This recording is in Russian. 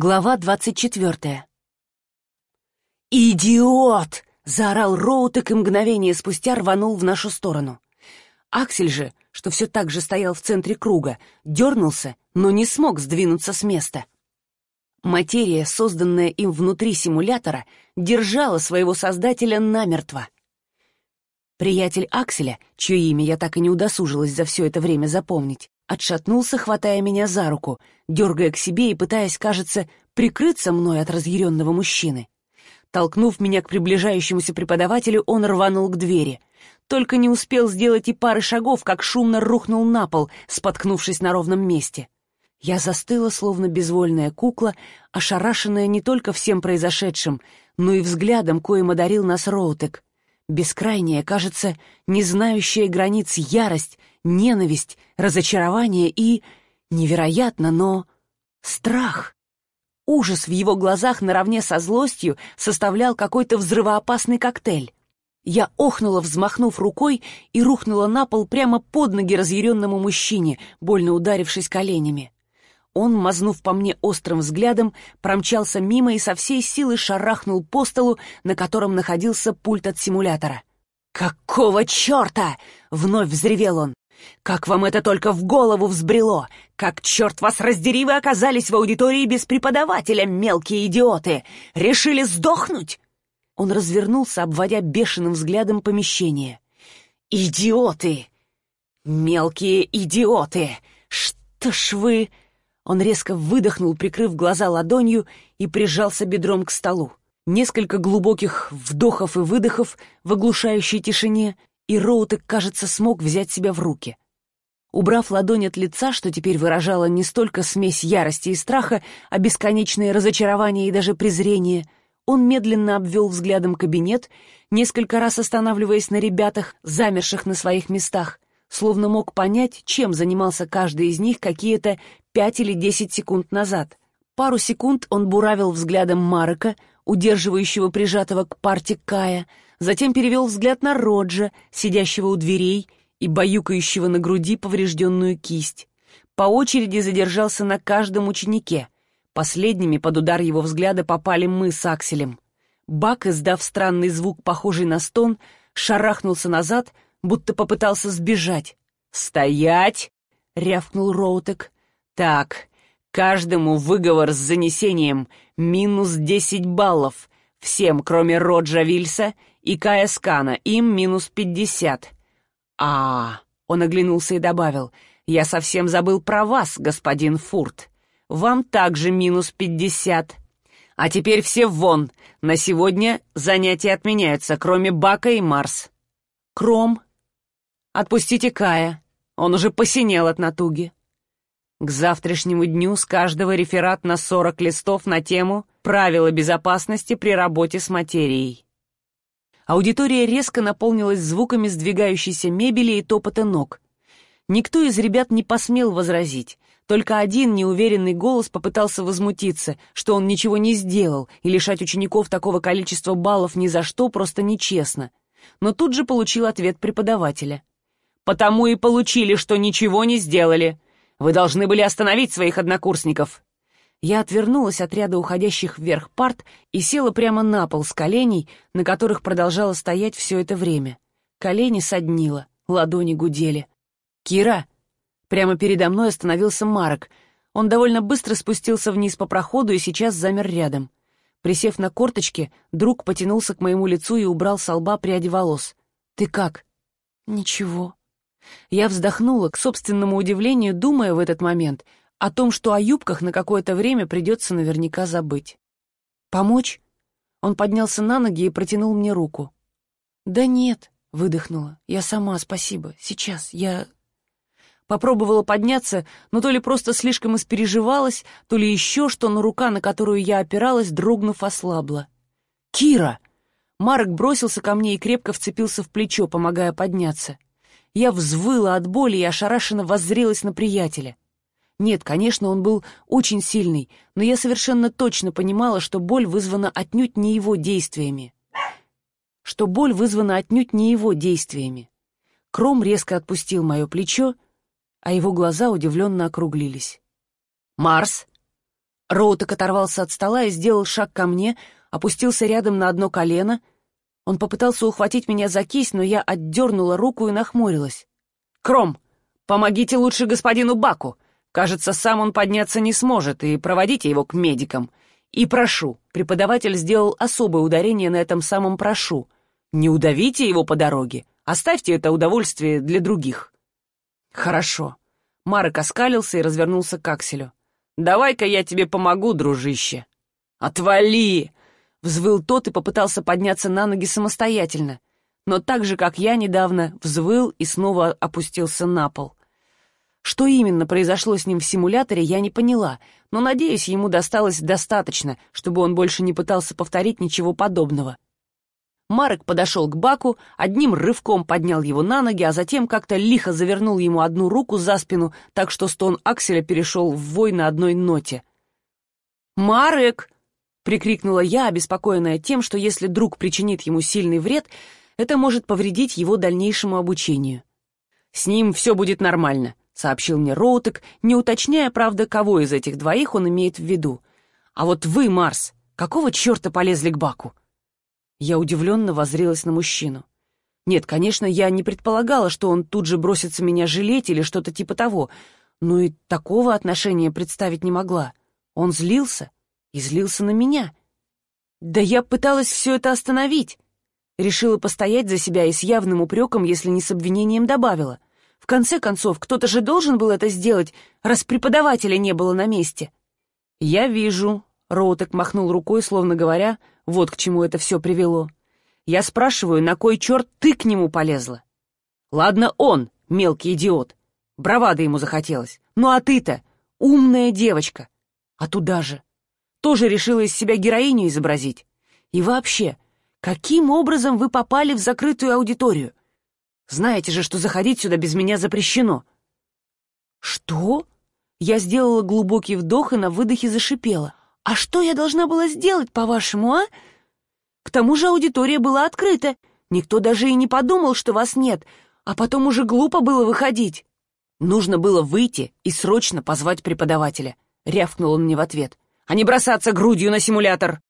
Глава двадцать четвертая. «Идиот!» — заорал Роутек и мгновение спустя рванул в нашу сторону. Аксель же, что все так же стоял в центре круга, дернулся, но не смог сдвинуться с места. Материя, созданная им внутри симулятора, держала своего создателя намертво. Приятель Акселя, чье имя я так и не удосужилась за все это время запомнить, отшатнулся, хватая меня за руку, дергая к себе и пытаясь, кажется, прикрыться мной от разъяренного мужчины. Толкнув меня к приближающемуся преподавателю, он рванул к двери. Только не успел сделать и пары шагов, как шумно рухнул на пол, споткнувшись на ровном месте. Я застыла, словно безвольная кукла, ошарашенная не только всем произошедшим, но и взглядом, коим одарил нас Роутек. Бескрайняя, кажется, не знающая границ ярость, ненависть, разочарование и, невероятно, но страх. Ужас в его глазах наравне со злостью составлял какой-то взрывоопасный коктейль. Я охнула, взмахнув рукой, и рухнула на пол прямо под ноги разъяренному мужчине, больно ударившись коленями. Он, мазнув по мне острым взглядом, промчался мимо и со всей силы шарахнул по столу, на котором находился пульт от симулятора. «Какого черта?» — вновь взревел он. «Как вам это только в голову взбрело? Как, черт вас раздери, вы оказались в аудитории без преподавателя, мелкие идиоты! Решили сдохнуть?» Он развернулся, обводя бешеным взглядом помещение. «Идиоты! Мелкие идиоты! Что ж вы...» Он резко выдохнул, прикрыв глаза ладонью, и прижался бедром к столу. Несколько глубоких вдохов и выдохов в оглушающей тишине, и Роутек, кажется, смог взять себя в руки. Убрав ладонь от лица, что теперь выражало не столько смесь ярости и страха, а бесконечное разочарование и даже презрение, он медленно обвел взглядом кабинет, несколько раз останавливаясь на ребятах, замерших на своих местах, словно мог понять, чем занимался каждый из них какие-то пять или десять секунд назад. Пару секунд он буравил взглядом Марека, удерживающего прижатого к парте Кая, затем перевел взгляд на Роджа, сидящего у дверей и баюкающего на груди поврежденную кисть. По очереди задержался на каждом ученике. Последними под удар его взгляда попали мы с Акселем. Бак, издав странный звук, похожий на стон, шарахнулся назад, будто попытался сбежать. «Стоять!» — рявкнул Роутек. «Так, каждому выговор с занесением минус десять баллов, всем, кроме Роджа Вильса и Кая Скана, им минус пятьдесят. А, он оглянулся и добавил, я совсем забыл про вас, господин Фурт. Вам также минус пятьдесят. А теперь все вон. На сегодня занятия отменяются, кроме Бака и Марс. Кром. Отпустите Кая. Он уже посинел от натуги. К завтрашнему дню с каждого реферат на сорок листов на тему «Правила безопасности при работе с материей». Аудитория резко наполнилась звуками сдвигающейся мебели и топота ног. Никто из ребят не посмел возразить. Только один неуверенный голос попытался возмутиться, что он ничего не сделал, и лишать учеников такого количества баллов ни за что просто нечестно. Но тут же получил ответ преподавателя. «Потому и получили, что ничего не сделали. Вы должны были остановить своих однокурсников. Я отвернулась от ряда уходящих вверх парт и села прямо на пол с коленей, на которых продолжала стоять все это время. Колени соднило, ладони гудели. «Кира!» Прямо передо мной остановился Марок. Он довольно быстро спустился вниз по проходу и сейчас замер рядом. Присев на корточки, друг потянулся к моему лицу и убрал с лба пряди волос. «Ты как?» «Ничего». Я вздохнула, к собственному удивлению, думая в этот момент — о том, что о юбках на какое-то время придется наверняка забыть. «Помочь?» Он поднялся на ноги и протянул мне руку. «Да нет», — выдохнула. «Я сама, спасибо. Сейчас, я...» Попробовала подняться, но то ли просто слишком испереживалась, то ли еще что, но рука, на которую я опиралась, дрогнув, ослабла. «Кира!» Марк бросился ко мне и крепко вцепился в плечо, помогая подняться. Я взвыла от боли и ошарашенно воззрелась на приятеля. Нет, конечно, он был очень сильный, но я совершенно точно понимала, что боль вызвана отнюдь не его действиями. Что боль вызвана отнюдь не его действиями. Кром резко отпустил мое плечо, а его глаза удивленно округлились. «Марс!» Роутек оторвался от стола и сделал шаг ко мне, опустился рядом на одно колено. Он попытался ухватить меня за кисть, но я отдернула руку и нахмурилась. «Кром, помогите лучше господину Баку. Кажется, сам он подняться не сможет, и проводите его к медикам. И прошу». Преподаватель сделал особое ударение на этом самом «прошу». «Не удавите его по дороге. Оставьте это удовольствие для других». «Хорошо». Марек оскалился и развернулся к Акселю. «Давай-ка я тебе помогу, дружище». «Отвали!» — взвыл тот и попытался подняться на ноги самостоятельно, но так же, как я недавно, взвыл и снова опустился на пол. Что именно произошло с ним в симуляторе, я не поняла, но, надеюсь, ему досталось достаточно, чтобы он больше не пытался повторить ничего подобного. Марек подошел к Баку, одним рывком поднял его на ноги, а затем как-то лихо завернул ему одну руку за спину, так что стон Акселя перешел в вой на одной ноте. «Марек!» — прикрикнула я, обеспокоенная тем, что если друг причинит ему сильный вред, это может повредить его дальнейшему обучению. «С ним все будет нормально», — сообщил мне Роутек, не уточняя, правда, кого из этих двоих он имеет в виду. «А вот вы, Марс, какого черта полезли к Баку?» Я удивленно воззрелась на мужчину. Нет, конечно, я не предполагала, что он тут же бросится меня жалеть или что-то типа того, но и такого отношения представить не могла. Он злился и злился на меня. Да я пыталась все это остановить. Решила постоять за себя и с явным упреком, если не с обвинением, добавила. В конце концов, кто-то же должен был это сделать, раз преподавателя не было на месте. «Я вижу», — Роутек махнул рукой, словно говоря, вот к чему это все привело. Я спрашиваю, на кой черт ты к нему полезла? Ладно он, мелкий идиот. Бравада ему захотелось. Ну а ты-то умная девочка. А туда же. Тоже решила из себя героиню изобразить. И вообще, каким образом вы попали в закрытую аудиторию? Знаете же, что заходить сюда без меня запрещено. Что? Я сделала глубокий вдох и на выдохе зашипела. «А что я должна была сделать, по-вашему, а? К тому же аудитория была открыта. Никто даже и не подумал, что вас нет, а потом уже глупо было выходить». «Нужно было выйти и срочно позвать преподавателя», — рявкнул он мне в ответ, «а не бросаться грудью на симулятор».